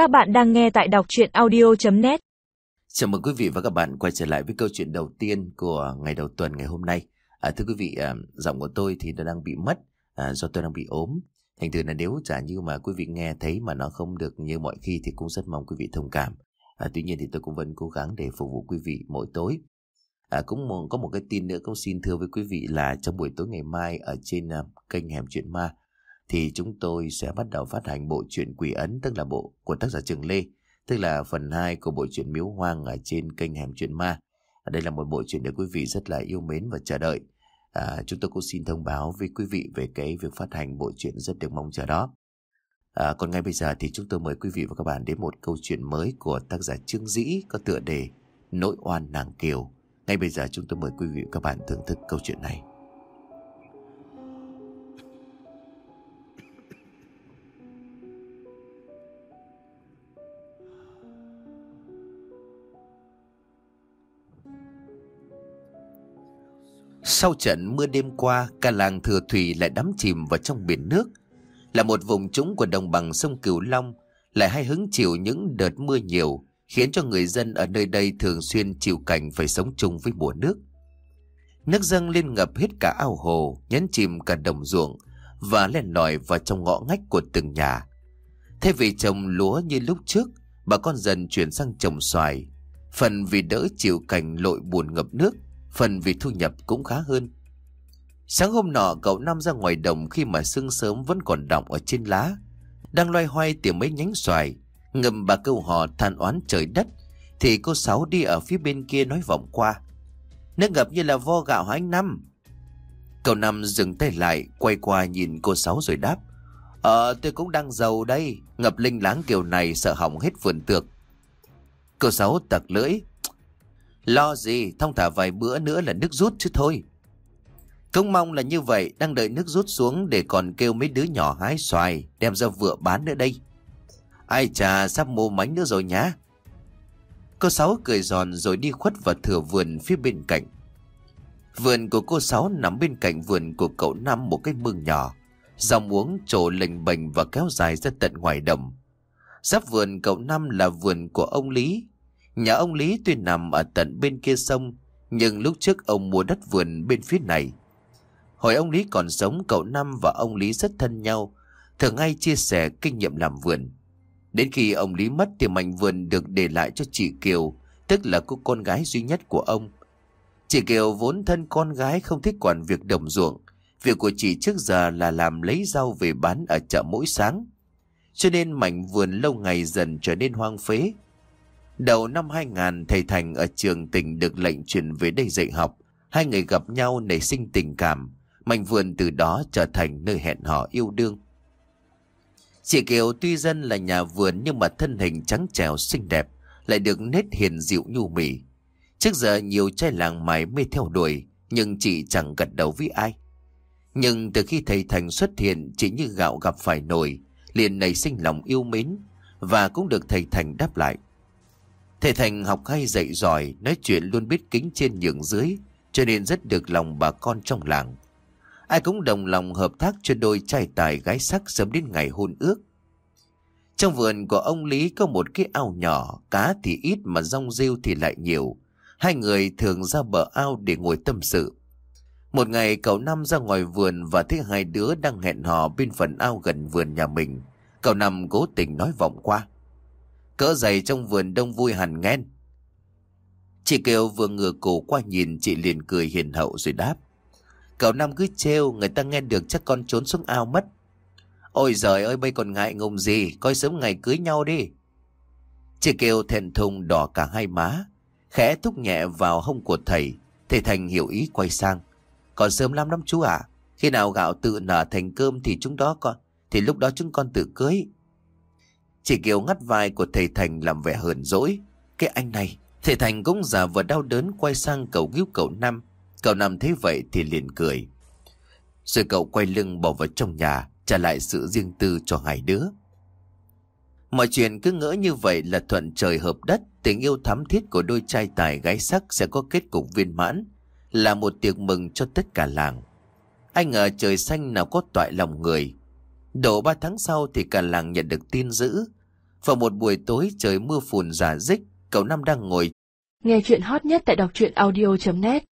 Các bạn đang nghe tại đọc chuyện audio.net Chào mừng quý vị và các bạn quay trở lại với câu chuyện đầu tiên của ngày đầu tuần ngày hôm nay. À, thưa quý vị, à, giọng của tôi thì nó đang bị mất à, do tôi đang bị ốm. Thành thử là nếu giả như mà quý vị nghe thấy mà nó không được như mọi khi thì cũng rất mong quý vị thông cảm. À, tuy nhiên thì tôi cũng vẫn cố gắng để phục vụ quý vị mỗi tối. À, cũng có một cái tin nữa cũng xin thưa với quý vị là trong buổi tối ngày mai ở trên uh, kênh Hẻm Chuyện Ma thì chúng tôi sẽ bắt đầu phát hành bộ truyện Quỷ Ấn tức là bộ của tác giả Trường Lê, tức là phần 2 của bộ truyện Miếu Hoang ở trên kênh Hẻm Chuyện Ma. À, đây là một bộ truyện được quý vị rất là yêu mến và chờ đợi. À, chúng tôi cũng xin thông báo với quý vị về cái việc phát hành bộ truyện rất được mong chờ đó. À, còn ngay bây giờ thì chúng tôi mời quý vị và các bạn đến một câu chuyện mới của tác giả Trương Dĩ có tựa đề Nỗi oan nàng kiều. Ngay bây giờ chúng tôi mời quý vị và các bạn thưởng thức câu chuyện này. Sau trận mưa đêm qua, cả làng Thừa Thủy lại đắm chìm vào trong biển nước. Là một vùng trũng của đồng bằng sông Cửu Long, lại hay hứng chịu những đợt mưa nhiều, khiến cho người dân ở nơi đây thường xuyên chịu cảnh phải sống chung với mùa nước. Nước dâng lên ngập hết cả ao hồ, nhấn chìm cả đồng ruộng và len lỏi vào trong ngõ ngách của từng nhà. Thay vì trồng lúa như lúc trước, bà con dần chuyển sang trồng xoài. Phần vì đỡ chịu cảnh lội buồn ngập nước, phần vì thu nhập cũng khá hơn. Sáng hôm nọ cậu Năm ra ngoài đồng khi mà sương sớm vẫn còn đọng ở trên lá. Đang loay hoay tìm mấy nhánh xoài, ngầm bà câu hò than oán trời đất, thì cô Sáu đi ở phía bên kia nói vọng qua. Nước ngập như là vo gạo hả anh Năm? Cậu Năm dừng tay lại, quay qua nhìn cô Sáu rồi đáp. Ờ, tôi cũng đang giàu đây, ngập linh láng kiểu này sợ hỏng hết vườn tược. Cô Sáu tặc lưỡi, Lo gì, thông thả vài bữa nữa là nước rút chứ thôi. Công mong là như vậy, đang đợi nước rút xuống để còn kêu mấy đứa nhỏ hái xoài, đem ra vựa bán nữa đây. Ai chà, sắp mua mánh nữa rồi nhá. Cô Sáu cười giòn rồi đi khuất vào thửa vườn phía bên cạnh. Vườn của cô Sáu nằm bên cạnh vườn của cậu Năm một cái mương nhỏ. Dòng uống trổ lềnh bềnh và kéo dài ra tận ngoài đồng. Giáp vườn cậu Năm là vườn của ông Lý, Nhà ông Lý tuy nằm ở tận bên kia sông, nhưng lúc trước ông mua đất vườn bên phía này. Hồi ông Lý còn sống, cậu Năm và ông Lý rất thân nhau, thường hay chia sẻ kinh nghiệm làm vườn. Đến khi ông Lý mất thì mảnh vườn được để lại cho chị Kiều, tức là cô con gái duy nhất của ông. Chị Kiều vốn thân con gái không thích quản việc đồng ruộng, việc của chị trước giờ là làm lấy rau về bán ở chợ mỗi sáng. Cho nên mảnh vườn lâu ngày dần trở nên hoang phế, Đầu năm 2000, thầy Thành ở trường tỉnh được lệnh chuyển về đây dạy học. Hai người gặp nhau nảy sinh tình cảm. Mạnh vườn từ đó trở thành nơi hẹn hò yêu đương. Chị Kiều tuy dân là nhà vườn nhưng mà thân hình trắng trẻo xinh đẹp, lại được nét hiền dịu nhu mì. Trước giờ nhiều trai làng mày mê theo đuổi, nhưng chị chẳng gật đầu với ai. Nhưng từ khi thầy Thành xuất hiện, chị như gạo gặp phải nồi, liền nảy sinh lòng yêu mến, và cũng được thầy Thành đáp lại. Thầy Thành học hay dạy giỏi, nói chuyện luôn biết kính trên nhường dưới, cho nên rất được lòng bà con trong làng. Ai cũng đồng lòng hợp tác cho đôi trai tài gái sắc sớm đến ngày hôn ước. Trong vườn của ông Lý có một cái ao nhỏ, cá thì ít mà rong rêu thì lại nhiều. Hai người thường ra bờ ao để ngồi tâm sự. Một ngày cậu Năm ra ngoài vườn và thấy hai đứa đang hẹn hò bên phần ao gần vườn nhà mình. Cậu Năm cố tình nói vọng qua. Cỡ giày trong vườn đông vui hẳn nghen. Chị Kiều vừa ngửa cổ qua nhìn, chị liền cười hiền hậu rồi đáp. Cậu Năm cứ trêu, người ta nghe được chắc con trốn xuống ao mất. Ôi giời ơi, bây còn ngại ngùng gì, Coi sớm ngày cưới nhau đi Chị Kiều thèn thùng đỏ cả hai má, Khẽ thúc nhẹ vào hông của thầy Thầy Thành hiểu ý quay sang Còn sớm lắm lắm chú ạ, Khi nào gạo tự nở thành cơm thì chúng đó con, Thì lúc đó chúng con tự cưới Chị Kiều ngắt vai của thầy Thành làm vẻ hờn dỗi. Cái anh này, thầy Thành cũng già vừa đau đớn quay sang cầu cứu cậu Năm. Cậu Năm thấy vậy thì liền cười. Rồi cậu quay lưng bỏ vào trong nhà, trả lại sự riêng tư cho hai đứa. Mọi chuyện cứ ngỡ như vậy là thuận trời hợp đất, tình yêu thắm thiết của đôi trai tài gái sắc sẽ có kết cục viên mãn, là một tiệc mừng cho tất cả làng. Anh ngờ trời xanh nào có toại lòng người, Độ 3 tháng sau thì cả làng nhận được tin dữ. Vào một buổi tối trời mưa phùn giả dích, cậu Năm đang ngồi Nghe chuyện hot nhất tại đọc truyện audio.net